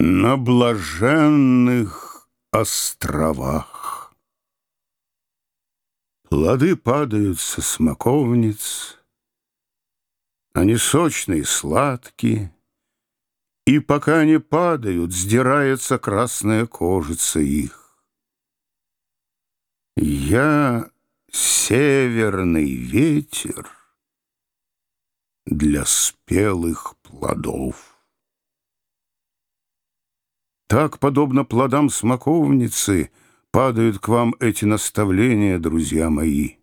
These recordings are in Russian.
На блаженных островах Плоды падают со смоковниц, Они сочные, сладкие, И пока они падают, Сдирается красная кожица их. Я северный ветер Для спелых плодов. Так, подобно плодам смоковницы, падают к вам эти наставления, друзья мои.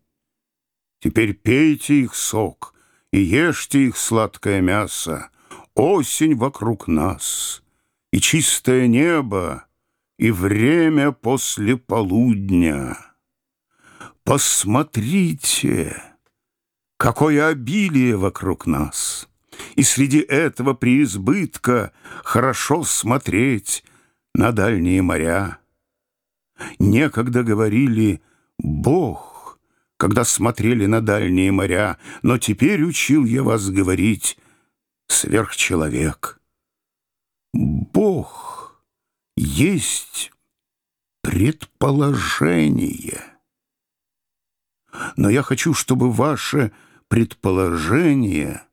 Теперь пейте их сок и ешьте их сладкое мясо. Осень вокруг нас, и чистое небо, и время после полудня. Посмотрите, какое обилие вокруг нас! И среди этого преизбытка хорошо смотреть на дальние моря. Некогда говорили «Бог», когда смотрели на дальние моря, но теперь учил я вас говорить «сверхчеловек». Бог есть предположение. Но я хочу, чтобы ваше предположение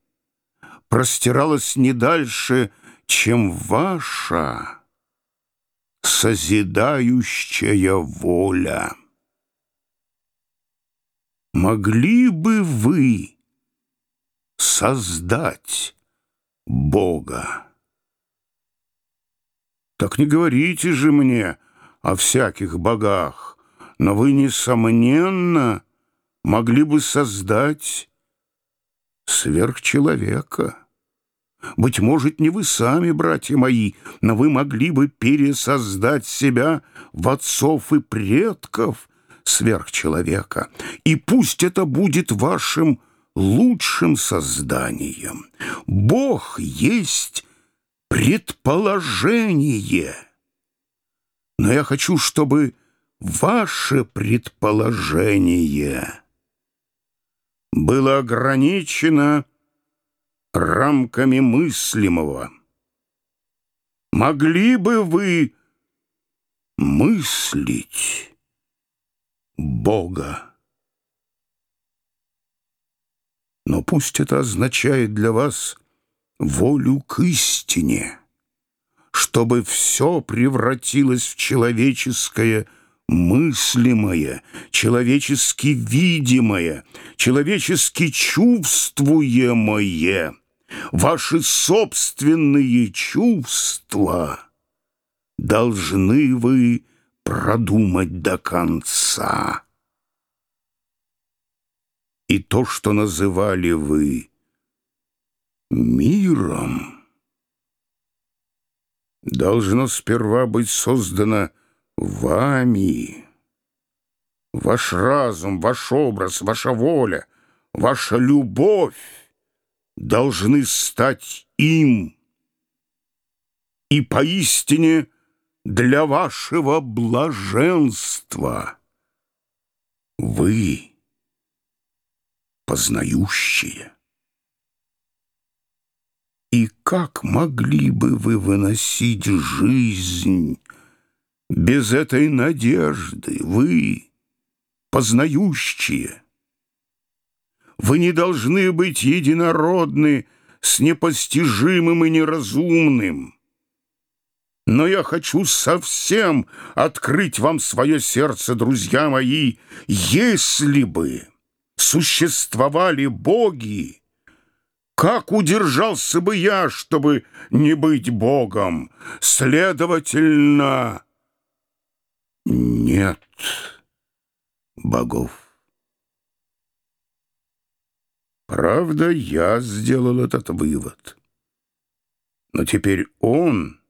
простиралось не дальше, чем ваша созидающая воля. Могли бы вы создать Бога? Так не говорите же мне о всяких богах, но вы, несомненно, могли бы создать сверхчеловека. Быть может, не вы сами, братья мои, но вы могли бы пересоздать себя в отцов и предков сверхчеловека. И пусть это будет вашим лучшим созданием. Бог есть предположение. Но я хочу, чтобы ваше предположение было ограничено рамками мыслимого. Могли бы вы мыслить Бога? Но пусть это означает для вас волю к истине, чтобы все превратилось в человеческое мыслимое, человечески видимое, человечески чувствуемое ваши собственные чувства должны вы продумать до конца. И то, что называли вы миром, должно сперва быть создано вами. Ваш разум, ваш образ, ваша воля, ваша любовь должны стать им. И поистине для вашего блаженства вы познающие. И как могли бы вы выносить жизнь без этой надежды, вы, познающие? Вы не должны быть единородны с непостижимым и неразумным. Но я хочу совсем открыть вам свое сердце, друзья мои, если бы существовали боги, как удержался бы я, чтобы не быть богом? Следовательно, нет богов. Правда, я сделал этот вывод. Но теперь он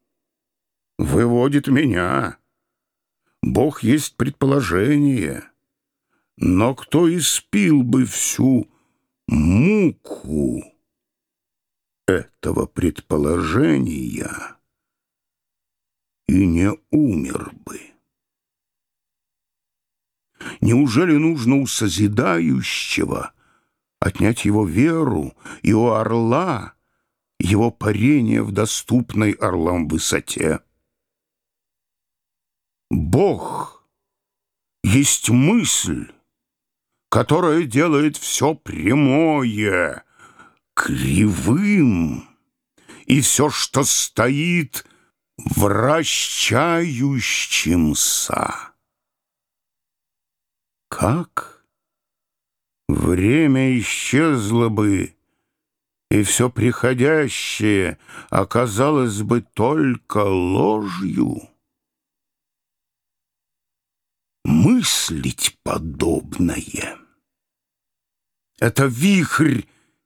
выводит меня. Бог есть предположение. Но кто испил бы всю муку этого предположения и не умер бы? Неужели нужно у созидающего отнять его веру, и у орла его парение в доступной орлам высоте. Бог есть мысль, которая делает все прямое, кривым, и все, что стоит, вращающимся. Как? Время исчезло бы, и все приходящее оказалось бы только ложью. Мыслить подобное — это вихрь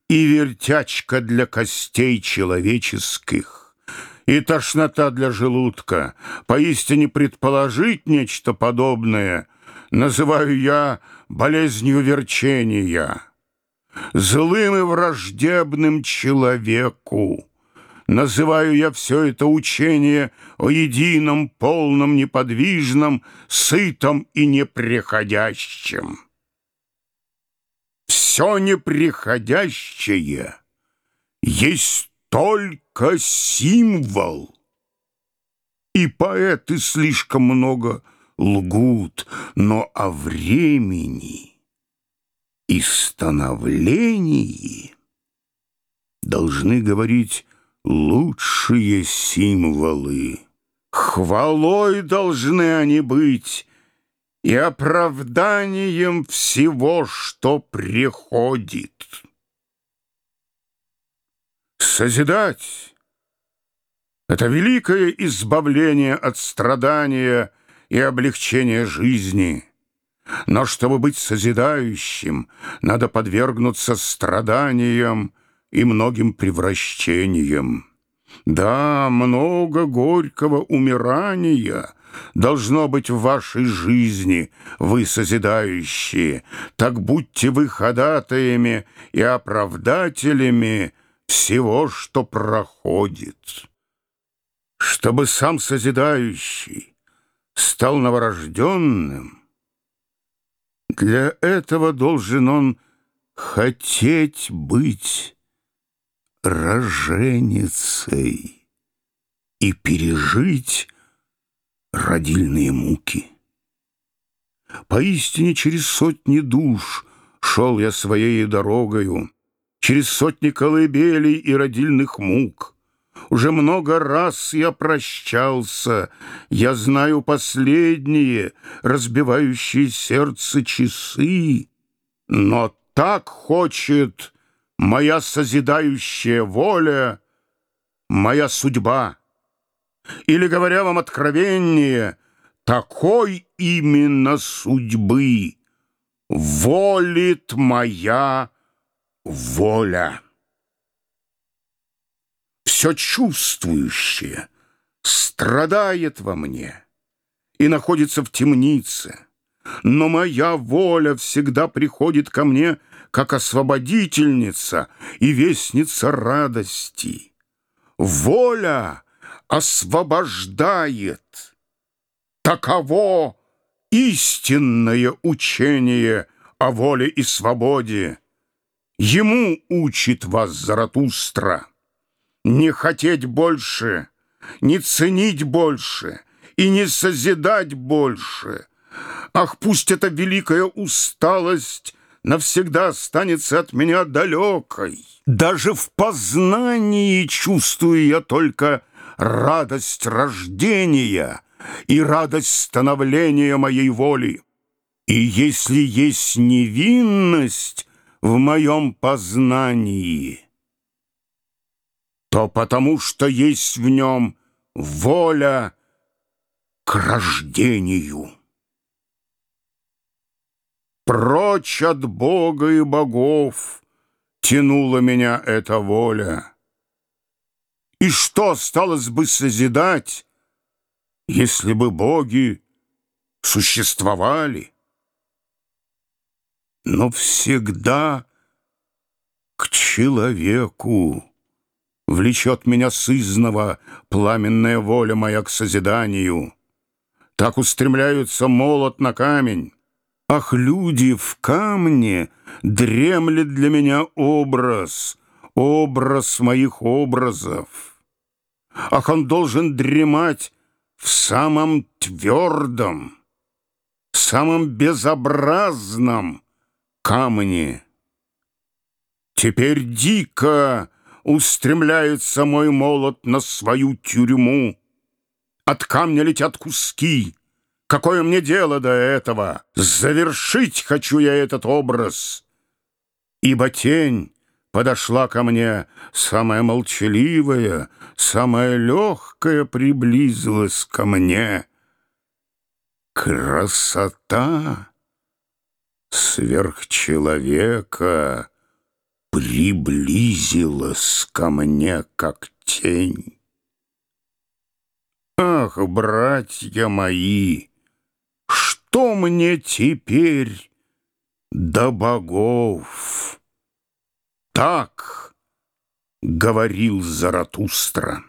и вертячка для костей человеческих, и тошнота для желудка. Поистине предположить нечто подобное называю я болезнью верчения злым и враждебным человеку. Называю я все это учение о едином, полном, неподвижном, сытом и неприходящем. Все неприходящее есть только символ. И поэты слишком много лгут, но о времени и становлении должны говорить лучшие символы. Хвалой должны они быть и оправданием всего, что приходит. Созидать — это великое избавление от страдания и облегчение жизни — но чтобы быть созидающим, надо подвергнуться страданиям и многим превращениям. Да, много горького умирания должно быть в вашей жизни, вы созидающие. Так будьте вы ходатаями и оправдателями всего, что проходит. Чтобы сам созидающий стал новорожденным, для этого должен он хотеть быть роженицей и пережить родильные муки. Поистине через сотни душ шел я своей дорогою, через сотни колыбелей и родильных мук — уже много раз я прощался, я знаю последние, разбивающие сердце часы, но так хочет моя созидающая воля, моя судьба. Или, говоря вам откровеннее, такой именно судьбы волит моя воля все чувствующее страдает во мне и находится в темнице. Но моя воля всегда приходит ко мне как освободительница и вестница радости. Воля освобождает. Таково истинное учение о воле и свободе. Ему учит вас Заратустра. Не хотеть больше, не ценить больше и не созидать больше. Ах, пусть эта великая усталость навсегда останется от меня далекой. Даже в познании чувствую я только радость рождения и радость становления моей воли. И если есть невинность в моем познании — то потому что есть в нем воля к рождению. Прочь от Бога и богов тянула меня эта воля. И что осталось бы созидать, если бы боги существовали? Но всегда к человеку Влечет меня сызного пламенная воля моя к созиданию. Так устремляются молот на камень. Ах, люди, в камне дремлет для меня образ, образ моих образов. Ах, он должен дремать в самом твердом, самом безобразном камне. Теперь дико устремляется мой молот на свою тюрьму. От камня летят куски. Какое мне дело до этого? Завершить хочу я этот образ. Ибо тень подошла ко мне, самая молчаливая, самая легкая приблизилась ко мне. Красота сверхчеловека приблизилась ко мне, как тень. Ах, братья мои, что мне теперь до богов? Так говорил Заратустра.